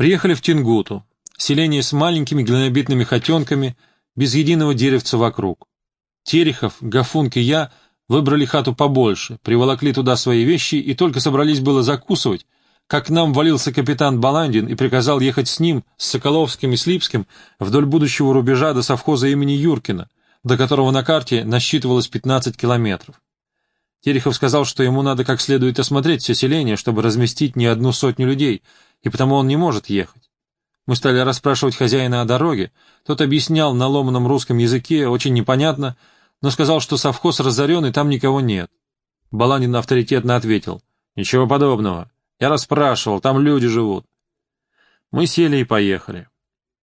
Приехали в Тингуту, селение с маленькими глинобитными хотенками, без единого деревца вокруг. Терехов, Гафунк и я выбрали хату побольше, приволокли туда свои вещи и только собрались было закусывать, как к нам валился капитан Баландин и приказал ехать с ним, с Соколовским и Слипским, вдоль будущего рубежа до совхоза имени Юркина, до которого на карте насчитывалось 15 километров. Терехов сказал, что ему надо как следует осмотреть все селение, чтобы разместить не одну сотню людей, и потому он не может ехать. Мы стали расспрашивать хозяина о дороге, тот объяснял на ломаном русском языке, очень непонятно, но сказал, что совхоз разорен и там никого нет. Баланин авторитетно ответил, «Ничего подобного. Я расспрашивал, там люди живут. Мы сели и поехали.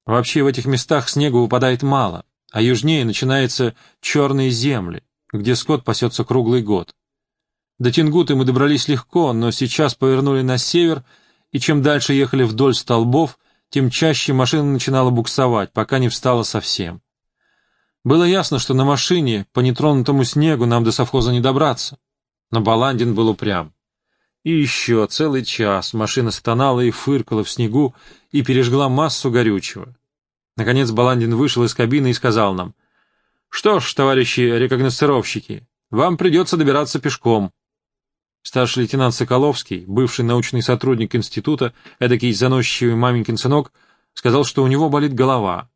Вообще в этих местах снега выпадает мало, а южнее начинаются черные земли, где скот пасется круглый год. До Тингуты мы добрались легко, но сейчас повернули на север, и чем дальше ехали вдоль столбов, тем чаще машина начинала буксовать, пока не встала совсем. Было ясно, что на машине по нетронутому снегу нам до совхоза не добраться, но Баландин был упрям. И еще целый час машина стонала и фыркала в снегу и пережгла массу горючего. Наконец Баландин вышел из кабины и сказал нам, «Что ж, товарищи рекогносцировщики, вам придется добираться пешком». Старший лейтенант Соколовский, бывший научный сотрудник института, эдакий заносчивый маменькин сынок, сказал, что у него болит голова.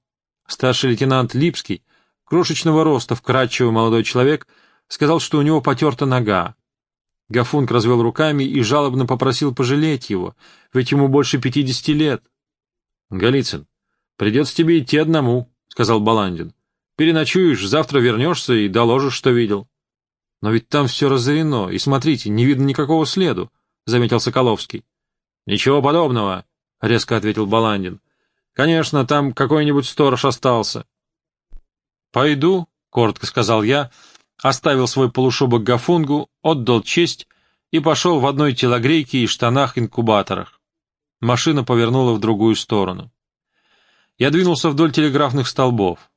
Старший лейтенант Липский, крошечного роста, вкрадчивый молодой человек, сказал, что у него потерта нога. Гафунг развел руками и жалобно попросил пожалеть его, ведь ему больше пятидесяти лет. — Голицын, придется тебе идти одному, — сказал Баландин. — Переночуешь, завтра вернешься и доложишь, что видел. — Но ведь там все разорено, и смотрите, не видно никакого следу, — заметил Соколовский. — Ничего подобного, — резко ответил Баландин. — Конечно, там какой-нибудь сторож остался. — Пойду, — коротко сказал я, — оставил свой полушубок Гафунгу, отдал честь и пошел в одной телогрейке и штанах-инкубаторах. Машина повернула в другую сторону. Я двинулся вдоль телеграфных столбов.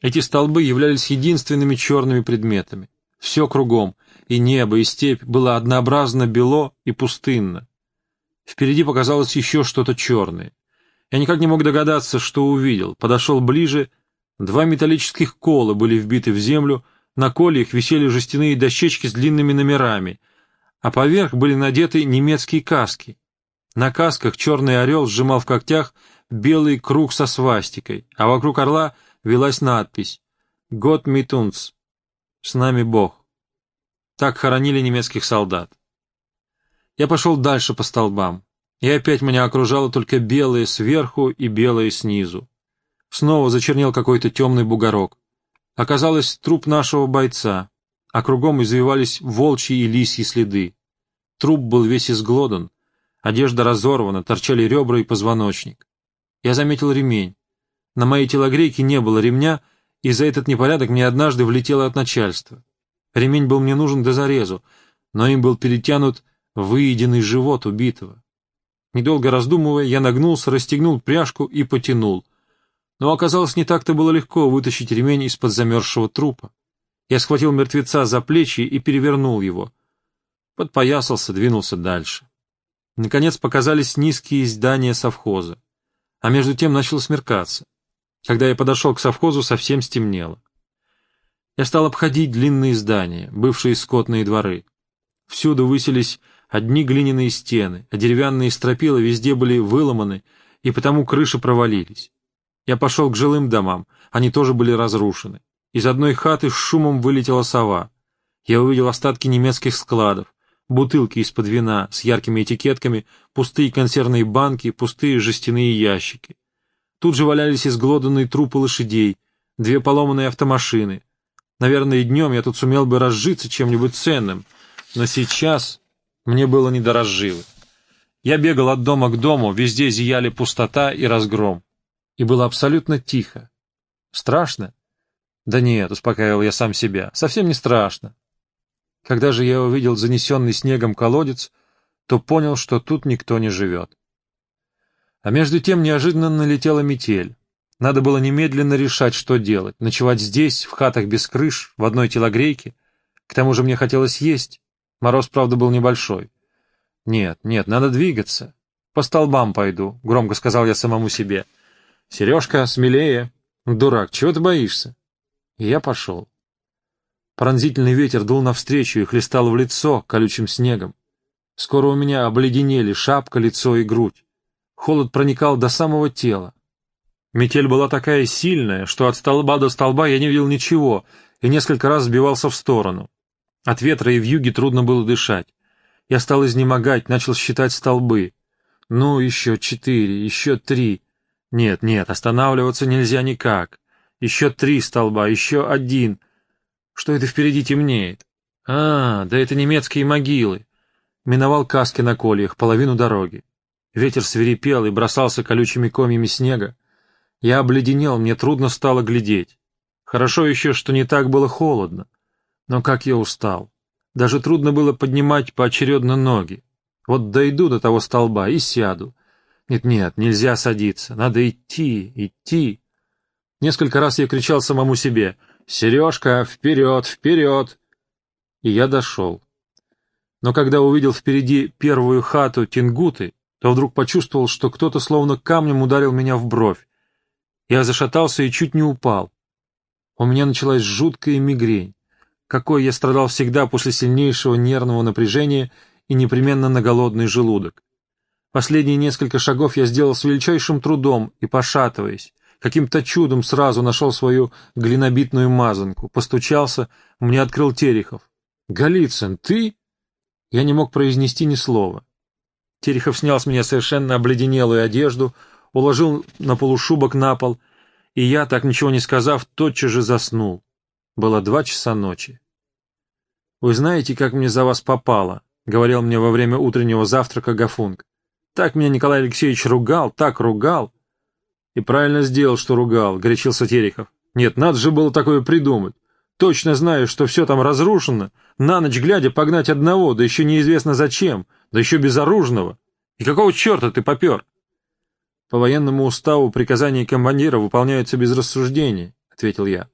Эти столбы являлись единственными черными предметами. Все кругом, и небо, и степь, было однообразно бело и пустынно. Впереди показалось еще что-то черное. Я никак не мог догадаться, что увидел. Подошел ближе. Два металлических кола были вбиты в землю, на кольях висели жестяные дощечки с длинными номерами, а поверх были надеты немецкие каски. На касках черный орел сжимал в когтях белый круг со свастикой, а вокруг орла велась надпись «Гот митунц» — «С нами Бог». Так хоронили немецких солдат. Я пошел дальше по столбам, и опять меня окружало только белое сверху и белое снизу. Снова зачернел какой-то темный бугорок. Оказалось, труп нашего бойца, а кругом извивались волчьи и лисьи следы. Труп был весь изглодан, одежда разорвана, торчали ребра и позвоночник. Я заметил ремень. На моей телогрейке не было ремня, и за этот непорядок мне однажды влетело от начальства. Ремень был мне нужен до зарезу, но им был перетянут выеденный живот убитого. Недолго раздумывая, я нагнулся, расстегнул пряжку и потянул — но оказалось, не так-то было легко вытащить ремень из-под замерзшего трупа. Я схватил мертвеца за плечи и перевернул его. Подпоясался, двинулся дальше. Наконец показались низкие здания совхоза. А между тем начало смеркаться. Когда я подошел к совхозу, совсем стемнело. Я стал обходить длинные здания, бывшие скотные дворы. Всюду высились одни глиняные стены, а деревянные стропила везде были выломаны, и потому крыши провалились. Я пошел к жилым домам, они тоже были разрушены. Из одной хаты с шумом вылетела сова. Я увидел остатки немецких складов, бутылки из-под вина с яркими этикетками, пустые консервные банки, пустые жестяные ящики. Тут же валялись изглоданные трупы лошадей, две поломанные автомашины. Наверное, днем я тут сумел бы разжиться чем-нибудь ценным, но сейчас мне было не до разживы. Я бегал от дома к дому, везде зияли пустота и разгром и было абсолютно тихо. Страшно? Да нет, успокаивал я сам себя, совсем не страшно. Когда же я увидел занесенный снегом колодец, то понял, что тут никто не живет. А между тем неожиданно налетела метель. Надо было немедленно решать, что делать. Ночевать здесь, в хатах без крыш, в одной телогрейке. К тому же мне хотелось есть. Мороз, правда, был небольшой. Нет, нет, надо двигаться. «По столбам пойду», — громко сказал я самому себе. «Сережка, смелее». «Дурак, чего ты боишься?» И я пошел. Пронзительный ветер дул навстречу и хлестал в лицо колючим снегом. Скоро у меня обледенели шапка, лицо и грудь. Холод проникал до самого тела. Метель была такая сильная, что от столба до столба я не видел ничего и несколько раз сбивался в сторону. От ветра и вьюги трудно было дышать. Я стал изнемогать, начал считать столбы. Ну, еще четыре, еще три. Нет, нет, останавливаться нельзя никак. Еще три столба, еще один. Что это впереди темнеет? А, да это немецкие могилы. Миновал каски на кольях, половину дороги. Ветер свирепел и бросался колючими комьями снега. Я обледенел, мне трудно стало глядеть. Хорошо еще, что не так было холодно. Но как я устал. Даже трудно было поднимать поочередно ноги. Вот дойду до того столба и сяду. Нет-нет, нельзя садиться, надо идти, идти. Несколько раз я кричал самому себе «Сережка, вперед, вперед!» И я дошел. Но когда увидел впереди первую хату Тингуты, то вдруг почувствовал, что кто-то словно камнем ударил меня в бровь. Я зашатался и чуть не упал. У меня началась жуткая мигрень, какой я страдал всегда после сильнейшего нервного напряжения и непременно на голодный желудок. Последние несколько шагов я сделал с величайшим трудом и, пошатываясь, каким-то чудом сразу нашел свою глинобитную мазанку, постучался, мне открыл Терехов. «Голицын, ты?» Я не мог произнести ни слова. Терехов снял с меня совершенно обледенелую одежду, уложил на полушубок на пол, и я, так ничего не сказав, тотчас же заснул. Было два часа ночи. «Вы знаете, как мне за вас попало?» — говорил мне во время утреннего завтрака Гафунг. «Так меня Николай Алексеевич ругал, так ругал». «И правильно сделал, что ругал», — горячился Терехов. «Нет, надо же было такое придумать. Точно знаю, что все там разрушено, на ночь глядя погнать одного, да еще неизвестно зачем, да еще безоружного. И какого черта ты попер? По военному уставу приказания командира выполняются без рассуждений, ответил я.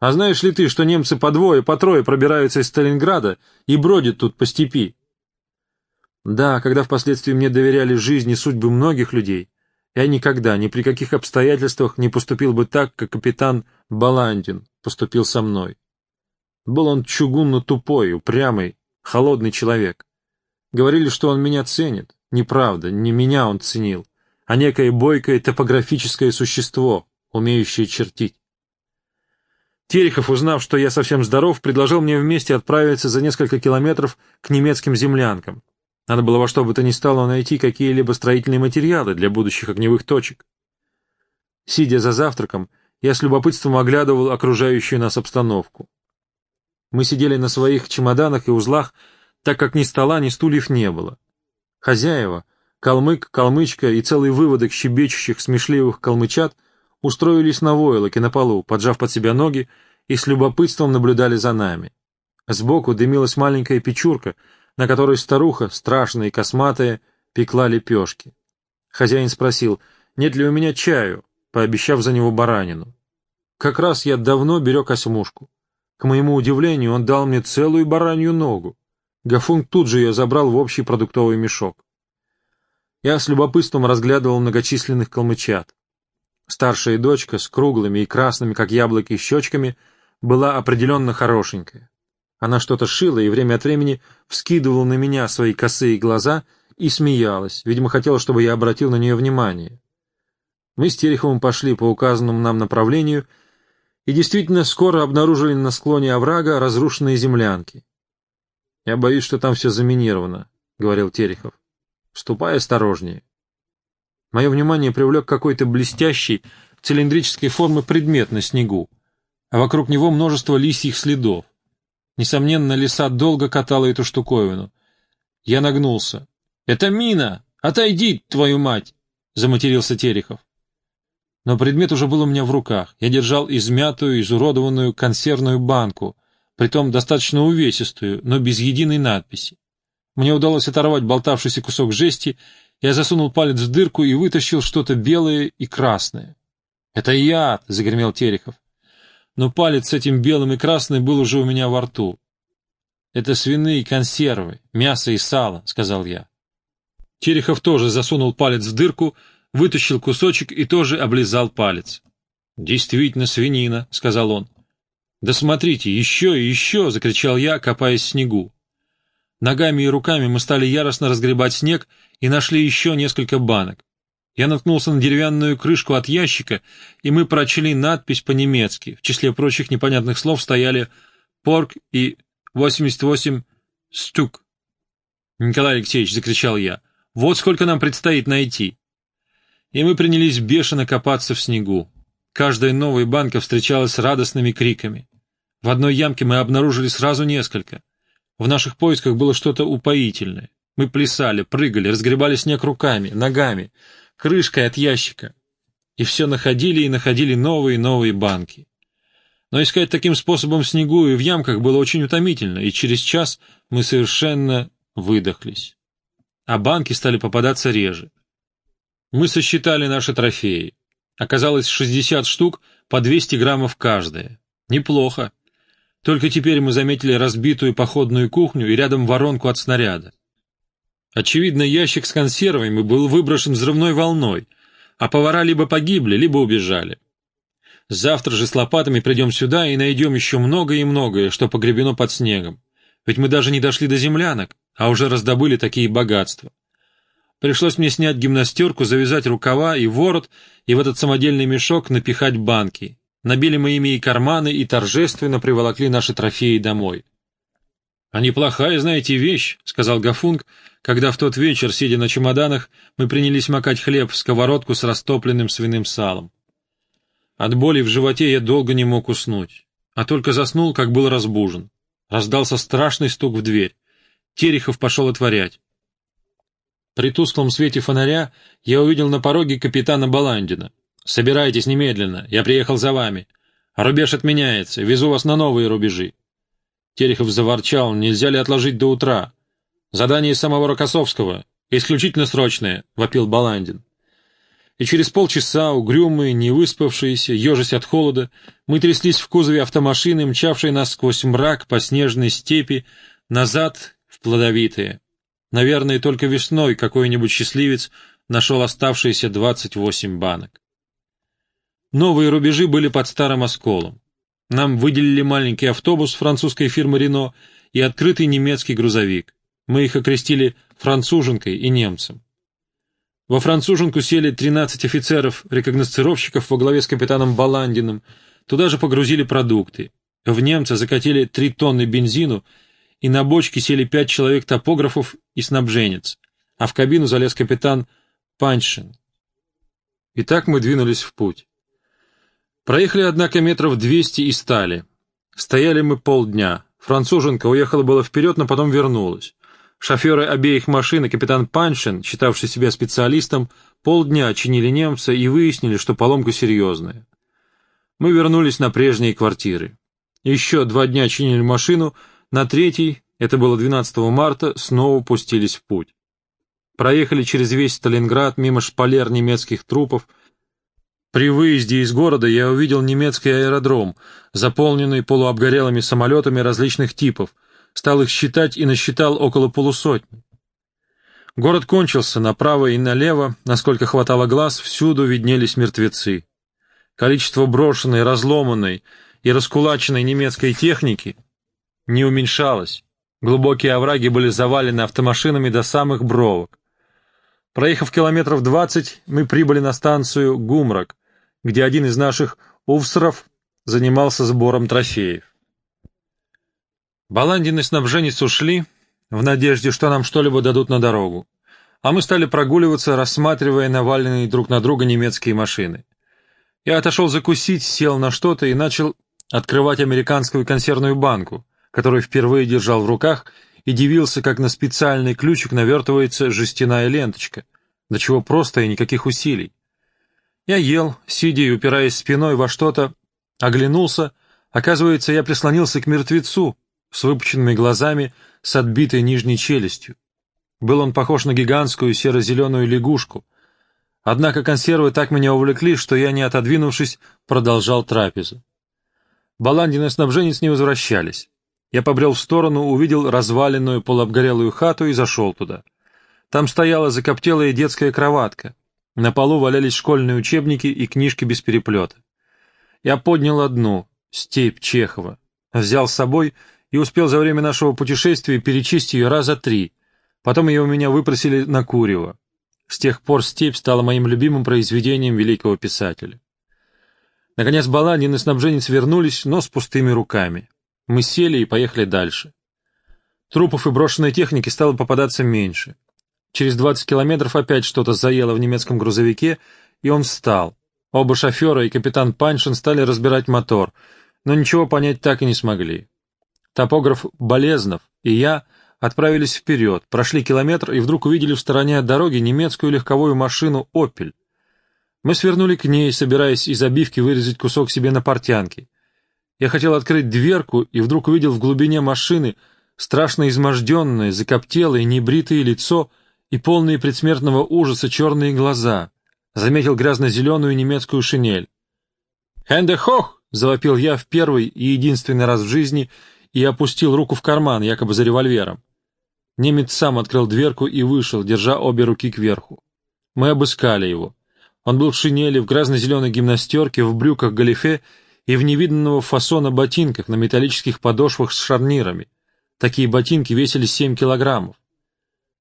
А знаешь ли ты, что немцы по двое, по трое пробираются из Сталинграда и бродят тут по степи? Да, когда впоследствии мне доверяли жизнь и судьбы многих людей, я никогда, ни при каких обстоятельствах не поступил бы так, как капитан Баландин поступил со мной. Был он чугунно тупой, упрямый, холодный человек. Говорили, что он меня ценит. Неправда, не меня он ценил, а некое бойкое топографическое существо, умеющее чертить. Терехов, узнав, что я совсем здоров, предложил мне вместе отправиться за несколько километров к немецким землянкам. Надо было во что бы то ни стало найти какие-либо строительные материалы для будущих огневых точек. Сидя за завтраком, я с любопытством оглядывал окружающую нас обстановку. Мы сидели на своих чемоданах и узлах, так как ни стола, ни стульев не было. Хозяева, калмык, калмычка и целый выводок щебечущих смешливых калмычат устроились на войлоке на полу, поджав под себя ноги, и с любопытством наблюдали за нами. Сбоку дымилась маленькая печурка, на которой старуха, страшная и косматая, пекла лепешки. Хозяин спросил, нет ли у меня чаю, пообещав за него баранину. Как раз я давно берег осьмушку. К моему удивлению, он дал мне целую баранью ногу. Гафунг тут же ее забрал в общий продуктовый мешок. Я с любопытством разглядывал многочисленных калмычат. Старшая дочка с круглыми и красными, как яблоки, щечками была определенно хорошенькая. Она что-то шила и время от времени вскидывала на меня свои косые глаза и смеялась, видимо, хотела, чтобы я обратил на нее внимание. Мы с Тереховым пошли по указанному нам направлению и действительно скоро обнаружили на склоне оврага разрушенные землянки. «Я боюсь, что там все заминировано», — говорил Терехов. «Ступай осторожнее». Мое внимание привлек какой-то блестящий, цилиндрической формы предмет на снегу, а вокруг него множество лисьих следов. Несомненно, лиса долго катала эту штуковину. Я нагнулся. «Это мина! Отойди, твою мать!» — заматерился Терехов. Но предмет уже был у меня в руках. Я держал измятую, изуродованную консервную банку, притом достаточно увесистую, но без единой надписи. Мне удалось оторвать болтавшийся кусок жести, я засунул палец в дырку и вытащил что-то белое и красное. «Это яд!» — загремел Терехов. Но палец с этим белым и красным был уже у меня во рту. «Это свиные консервы, мясо и сало», — сказал я. Терехов тоже засунул палец в дырку, вытащил кусочек и тоже облизал палец. «Действительно свинина», — сказал он. «Да смотрите, еще и еще!» — закричал я, копаясь в снегу. Ногами и руками мы стали яростно разгребать снег и нашли еще несколько банок. Я наткнулся на деревянную крышку от ящика, и мы прочли надпись по-немецки. В числе прочих непонятных слов стояли «порк» и «88 стук». «Николай Алексеевич», — закричал я, — «вот сколько нам предстоит найти». И мы принялись бешено копаться в снегу. Каждая новая банка встречалась с радостными криками. В одной ямке мы обнаружили сразу несколько. В наших поисках было что-то упоительное. Мы плясали, прыгали, разгребали снег руками, ногами, крышкой от ящика. И все находили и находили новые и новые банки. Но искать таким способом в снегу и в ямках было очень утомительно, и через час мы совершенно выдохлись. А банки стали попадаться реже. Мы сосчитали наши трофеи. Оказалось 60 штук по 200 граммов каждая. Неплохо. Только теперь мы заметили разбитую походную кухню и рядом воронку от снаряда. Очевидно, ящик с консервами был выброшен взрывной волной, а повара либо погибли, либо убежали. Завтра же с лопатами придем сюда и найдем еще многое и многое, что погребено под снегом. Ведь мы даже не дошли до землянок, а уже раздобыли такие богатства. Пришлось мне снять гимнастерку, завязать рукава и ворот, и в этот самодельный мешок напихать банки. Набили мы ими и карманы, и торжественно приволокли наши трофеи домой. — А неплохая, знаете, вещь, — сказал Гафунг, когда в тот вечер, сидя на чемоданах, мы принялись макать хлеб в сковородку с растопленным свиным салом. От боли в животе я долго не мог уснуть, а только заснул, как был разбужен. Раздался страшный стук в дверь. Терехов пошел отворять. При тусклом свете фонаря я увидел на пороге капитана Баландина. «Собирайтесь немедленно, я приехал за вами. Рубеж отменяется, везу вас на новые рубежи». Терехов заворчал, нельзя ли отложить до утра. «Задание самого Рокоссовского, исключительно срочное», — вопил Баландин. И через полчаса, угрюмые, невыспавшиеся, ежась от холода, мы тряслись в кузове автомашины, мчавшей нас сквозь мрак по снежной степи, назад в плодовитые. Наверное, только весной какой-нибудь счастливец нашел оставшиеся 28 банок. Новые рубежи были под старым осколом. Нам выделили маленький автобус французской фирмы «Рено» и открытый немецкий грузовик. Мы их окрестили «француженкой» и «немцем». Во француженку сели 13 офицеров-рекогносцировщиков во главе с капитаном Баландиным, туда же погрузили продукты. В немца закатили 3 тонны бензину и на бочке сели пять человек топографов и снабженец, а в кабину залез капитан Паншин. И так мы двинулись в путь. Проехали, однако, метров двести и стали. Стояли мы полдня. Француженка уехала было вперед, но потом вернулась. Шоферы обеих машин и капитан Паншин, считавший себя специалистом, полдня чинили немца и выяснили, что поломка серьезная. Мы вернулись на прежние квартиры. Еще два дня чинили машину, на третий, это было 12 марта, снова пустились в путь. Проехали через весь Сталинград мимо шпалер немецких трупов. При выезде из города я увидел немецкий аэродром, заполненный полуобгорелыми самолетами различных типов, стал их считать и насчитал около полусотни. Город кончился, направо и налево, насколько хватало глаз, всюду виднелись мертвецы. Количество брошенной, разломанной и раскулаченной немецкой техники — не уменьшалось. Глубокие овраги были завалены автомашинами до самых бровок. Проехав километров двадцать, мы прибыли на станцию Гумрак, где один из наших увсров занимался сбором трофеев. Баландин и снабженец ушли, в надежде, что нам что-либо дадут на дорогу, а мы стали прогуливаться, рассматривая наваленные друг на друга немецкие машины. Я отошел закусить, сел на что-то и начал открывать американскую консервную банку, который впервые держал в руках, и дивился, как на специальный ключик навертывается жестяная ленточка, до чего просто и никаких усилий. Я ел, сидя и упираясь спиной во что-то, оглянулся, оказывается, я прислонился к мертвецу с выпученными глазами, с отбитой нижней челюстью. Был он похож на гигантскую серо-зеленую лягушку. Однако консервы так меня увлекли, что я, не отодвинувшись, продолжал трапезу. Баландин и снабженец не возвращались. Я побрел в сторону, увидел разваленную полуобгорелую хату и зашел туда. Там стояла закоптелая детская кроватка. На полу валялись школьные учебники и книжки без переплета. Я поднял одну, степь Чехова, взял с собой и успел за время нашего путешествия перечесть ее раза три. Потом ее у меня выпросили на Курево. С тех пор «Степь» стала моим любимым произведением великого писателя. Наконец Баландин и снабженец вернулись, но с пустыми руками. Мы сели и поехали дальше. Трупов и брошенной техники стало попадаться меньше. Через 20 километров опять что-то заело в немецком грузовике, и он встал. Оба шофера и капитан Паншин стали разбирать мотор, но ничего понять так и не смогли. Топограф Болезнов и я — отправились вперед, прошли километр и вдруг увидели в стороне от дороги немецкую легковую машину «Опель». Мы свернули к ней, собираясь из обивки вырезать кусок себе на портянке. Я хотел открыть дверку и вдруг увидел в глубине машины страшно изможденное, закоптелое, небритое лицо и полные предсмертного ужаса черные глаза. Заметил грязно-зеленую немецкую шинель. «Хенде хох!» — завопил я в первый и единственный раз в жизни и опустил руку в карман, якобы за револьвером. Немец сам открыл дверку и вышел, держа обе руки кверху. Мы обыскали его. Он был в шинели, в грязно-зеленой гимнастерке, в брюках галифе и в невиданного фасона ботинках на металлических подошвах с шарнирами. Такие ботинки весили семь килограммов.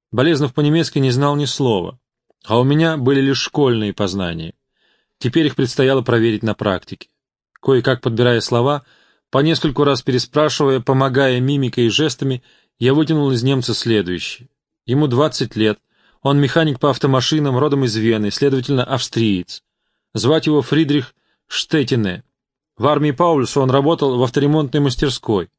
Болезнов по-немецки не знал ни слова, а у меня были лишь школьные познания. Теперь их предстояло проверить на практике. Кое-как подбирая слова, по нескольку раз переспрашивая, помогая мимикой и жестами, я вытянул из немца следующее. Ему 20 лет, он механик по автомашинам, родом из Вены, следовательно, австриец. Звать его Фридрих Штетине. В армии Паульса он работал в авторемонтной мастерской.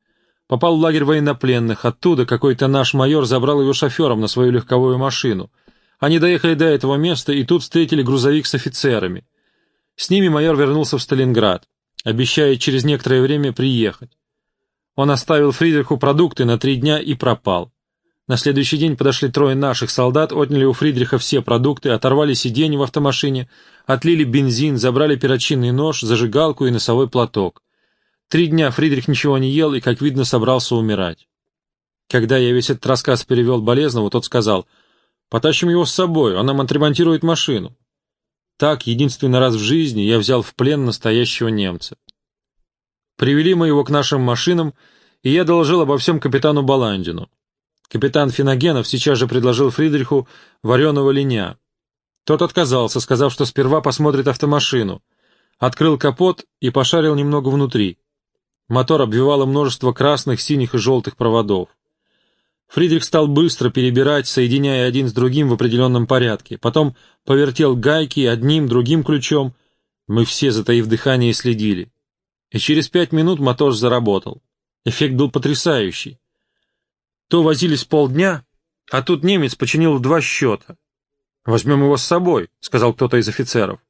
Попал в лагерь военнопленных, оттуда какой-то наш майор забрал его шофером на свою легковую машину. Они доехали до этого места и тут встретили грузовик с офицерами. С ними майор вернулся в Сталинград, обещая через некоторое время приехать. Он оставил Фридриху продукты на три дня и пропал. На следующий день подошли трое наших солдат, отняли у Фридриха все продукты, оторвали сиденье в автомашине, отлили бензин, забрали перочинный нож, зажигалку и носовой платок. Три дня Фридрих ничего не ел и, как видно, собрался умирать. Когда я весь этот рассказ перевел Болезнову, тот сказал, «Потащим его с собой, он нам отремонтирует машину». Так, единственный раз в жизни я взял в плен настоящего немца. Привели мы его к нашим машинам, и я доложил обо всем капитану Баландину. Капитан Финогенов сейчас же предложил Фридриху вареного линя. Тот отказался, сказав, что сперва посмотрит автомашину. Открыл капот и пошарил немного внутри. Мотор обвивало множество красных, синих и желтых проводов. Фридрих стал быстро перебирать, соединяя один с другим в определенном порядке. Потом повертел гайки одним, другим ключом. Мы все, затаив дыхание, следили и через пять минут мотор заработал. Эффект был потрясающий. То возились полдня, а тут немец починил два счета. «Возьмем его с собой», — сказал кто-то из офицеров.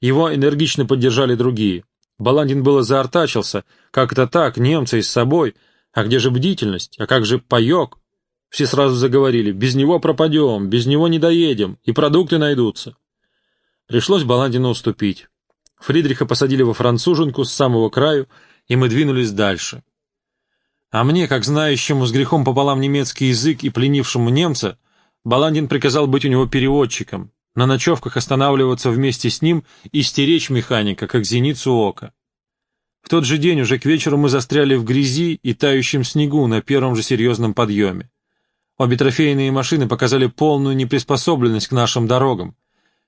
Его энергично поддержали другие. Баландин было заортачился. Как это так, немцы с собой? А где же бдительность? А как же паек? Все сразу заговорили. Без него пропадем, без него не доедем, и продукты найдутся. Пришлось Баландину уступить. Фридриха посадили во француженку с самого краю, и мы двинулись дальше. А мне, как знающему с грехом пополам немецкий язык и пленившему немца, Баландин приказал быть у него переводчиком, на ночевках останавливаться вместе с ним и стеречь механика, как зеницу ока. В тот же день уже к вечеру мы застряли в грязи и тающем снегу на первом же серьезном подъеме. Обе трофейные машины показали полную неприспособленность к нашим дорогам,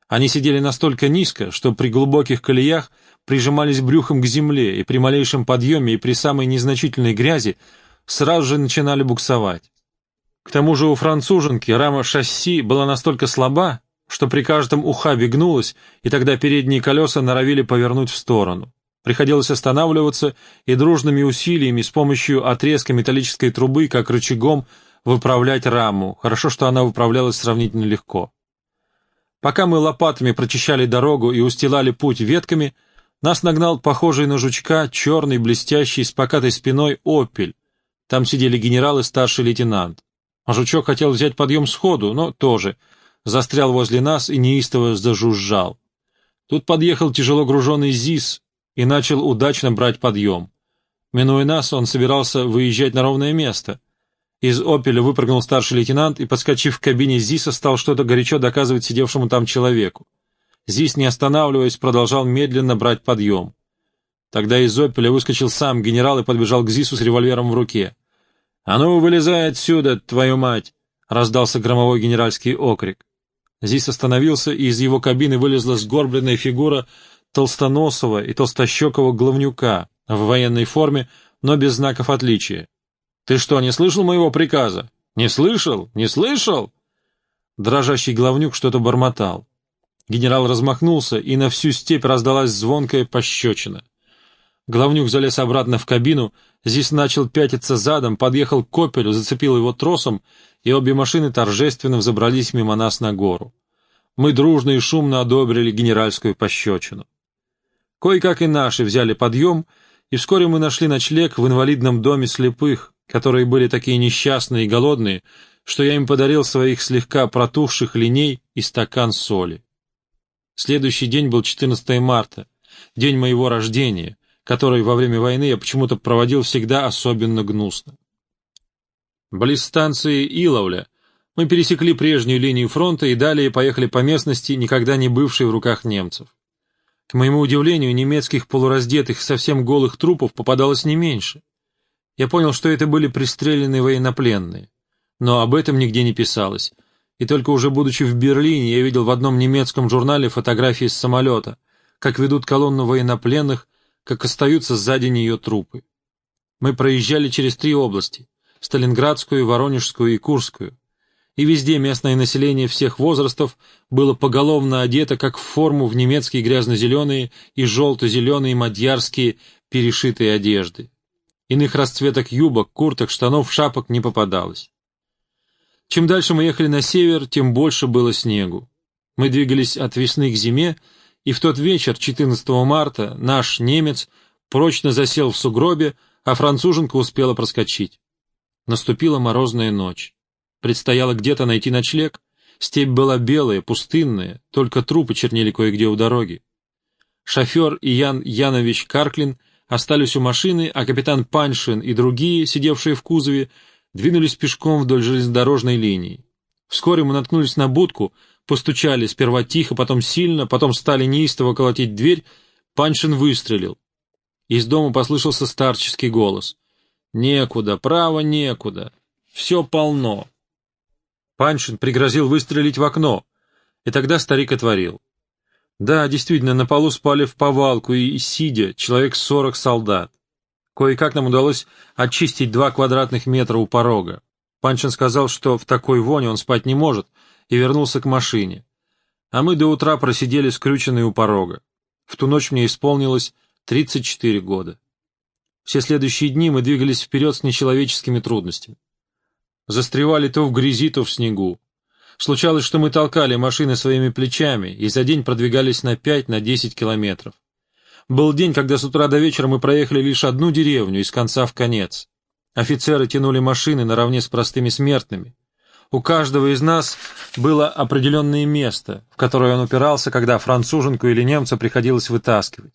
они сидели настолько низко, что при глубоких колеях прижимались брюхом к земле и при малейшем подъеме и при самой незначительной грязи сразу же начинали буксовать. К тому же у француженки рама шасси была настолько слаба, что при каждом ухабе гнулась, и тогда передние колеса норовили повернуть в сторону. Приходилось останавливаться и дружными усилиями с помощью отрезка металлической трубы, как рычагом, выправлять раму. Хорошо, что она выправлялась сравнительно легко. Пока мы лопатами прочищали дорогу и устилали путь ветками, нас нагнал похожий на жучка черный, блестящий, с покатой спиной «Опель». Там сидели генерал и старший лейтенант. А жучок хотел взять подъем сходу, но тоже. Застрял возле нас и неистово зажужжал. Тут подъехал тяжело груженный ЗИС и начал удачно брать подъем. Минуя нас, он собирался выезжать на ровное место. Из «Опеля» выпрыгнул старший лейтенант и, подскочив к кабине ЗИСа, стал что-то горячо доказывать сидевшему там человеку. ЗИС, не останавливаясь, продолжал медленно брать подъем. Тогда из «Опеля» выскочил сам генерал и подбежал к ЗИСу с револьвером в руке. «А ну, вылезай отсюда, твою мать!» — раздался громовой генеральский окрик. Зис остановился, и из его кабины вылезла сгорбленная фигура толстоносого и толстощекого главнюка в военной форме, но без знаков отличия. «Ты что, не слышал моего приказа? Не слышал? Не слышал?» Дрожащий главнюк что-то бормотал. Генерал размахнулся, и на всю степь раздалась звонкая пощечина. Главнюк залез обратно в кабину, здесь начал пятиться задом, подъехал к Копелю, зацепил его тросом, и обе машины торжественно взобрались мимо нас на гору. Мы дружно и шумно одобрили генеральскую пощечину. Кое-как и наши взяли подъем, и вскоре мы нашли ночлег в инвалидном доме слепых, которые были такие несчастные и голодные, что я им подарил своих слегка протухших линей и стакан соли. Следующий день был 14 марта, день моего рождения, который во время войны я почему-то проводил всегда особенно гнусно. Близ станции Иловля мы пересекли прежнюю линию фронта и далее поехали по местности, никогда не бывшей в руках немцев. К моему удивлению, немецких полураздетых, совсем голых трупов попадалось не меньше. Я понял, что это были пристреленные военнопленные. Но об этом нигде не писалось. И только уже будучи в Берлине, я видел в одном немецком журнале фотографии с самолета, как ведут колонну военнопленных как остаются сзади нее трупы. Мы проезжали через три области – Сталинградскую, Воронежскую и Курскую. И везде местное население всех возрастов было поголовно одето как в форму в немецкие грязно-зеленые и желто-зеленые мадьярские перешитые одежды. Иных расцветок юбок, курток, штанов, шапок не попадалось. Чем дальше мы ехали на север, тем больше было снегу. Мы двигались от весны к зиме, и в тот вечер, 14 марта, наш немец прочно засел в сугробе, а француженка успела проскочить. Наступила морозная ночь. Предстояло где-то найти ночлег. Степь была белая, пустынная, только трупы чернели кое-где у дороги. Шофер и Ян Янович Карклин остались у машины, а капитан Паншин и другие, сидевшие в кузове, двинулись пешком вдоль железнодорожной линии. Вскоре мы наткнулись на будку, Постучали сперва тихо, потом сильно, потом стали неистово колотить дверь. Паншин выстрелил. Из дома послышался старческий голос. «Некуда, право некуда. Все полно». Паншин пригрозил выстрелить в окно, и тогда старик отворил. Да, действительно, на полу спали в повалку и, сидя, человек сорок солдат. Кое-как нам удалось очистить два квадратных метра у порога. Паншин сказал, что в такой воне он спать не может, и вернулся к машине. А мы до утра просидели скрюченные у порога. В ту ночь мне исполнилось 34 года. Все следующие дни мы двигались вперед с нечеловеческими трудностями. Застревали то в грязи, то в снегу. Случалось, что мы толкали машины своими плечами и за день продвигались на 5-10 на километров. Был день, когда с утра до вечера мы проехали лишь одну деревню из конца в конец. Офицеры тянули машины наравне с простыми смертными. У каждого из нас было определенное место, в которое он упирался, когда француженку или немца приходилось вытаскивать.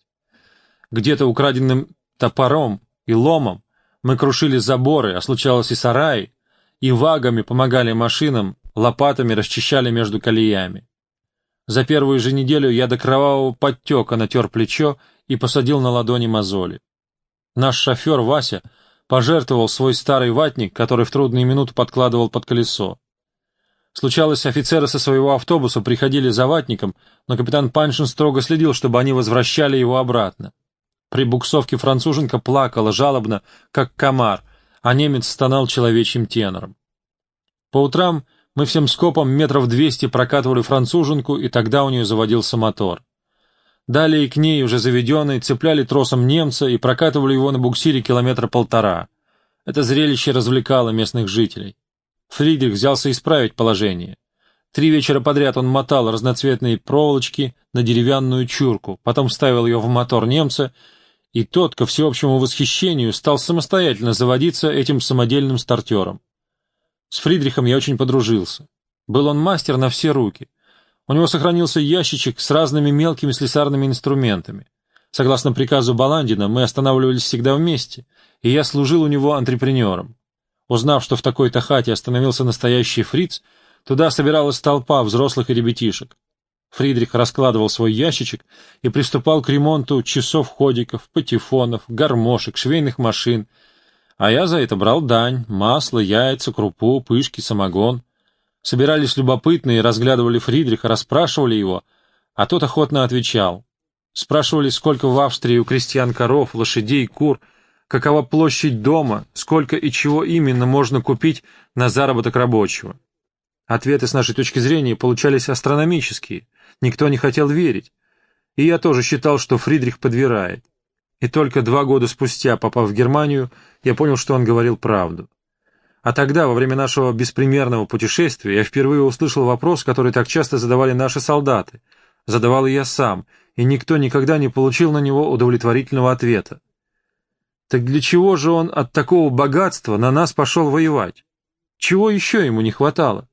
Где-то украденным топором и ломом мы крушили заборы, а случалось и сараи, и вагами помогали машинам, лопатами расчищали между колеями. За первую же неделю я до кровавого подтека натер плечо и посадил на ладони мозоли. Наш шофер Вася пожертвовал свой старый ватник, который в трудные минуты подкладывал под колесо. Случалось, офицеры со своего автобуса приходили за ватником, но капитан Паншин строго следил, чтобы они возвращали его обратно. При буксовке француженка плакала жалобно, как комар, а немец стонал человечьим тенором. По утрам мы всем скопом метров двести прокатывали француженку, и тогда у нее заводился мотор. Далее к ней, уже заведенной, цепляли тросом немца и прокатывали его на буксире километра полтора. Это зрелище развлекало местных жителей. Фридрих взялся исправить положение. Три вечера подряд он мотал разноцветные проволочки на деревянную чурку, потом ставил ее в мотор немца, и тот, ко всеобщему восхищению, стал самостоятельно заводиться этим самодельным стартером. С Фридрихом я очень подружился. Был он мастер на все руки. У него сохранился ящичек с разными мелкими слесарными инструментами. Согласно приказу Баландина, мы останавливались всегда вместе, и я служил у него антрепренером. Узнав, что в такой-то хате остановился настоящий фриц, туда собиралась толпа взрослых и ребятишек. Фридрих раскладывал свой ящичек и приступал к ремонту часов-ходиков, патефонов, гармошек, швейных машин, а я за это брал дань, масло, яйца, крупу, пышки, самогон. Собирались любопытные, разглядывали Фридриха, расспрашивали его, а тот охотно отвечал. Спрашивали, сколько в Австрии у крестьян коров, лошадей, кур, какова площадь дома, сколько и чего именно можно купить на заработок рабочего. Ответы с нашей точки зрения получались астрономические, никто не хотел верить. И я тоже считал, что Фридрих подвирает. И только два года спустя, попав в Германию, я понял, что он говорил правду. А тогда, во время нашего беспримерного путешествия, я впервые услышал вопрос, который так часто задавали наши солдаты. Задавал я сам, и никто никогда не получил на него удовлетворительного ответа. Так для чего же он от такого богатства на нас пошел воевать? Чего еще ему не хватало?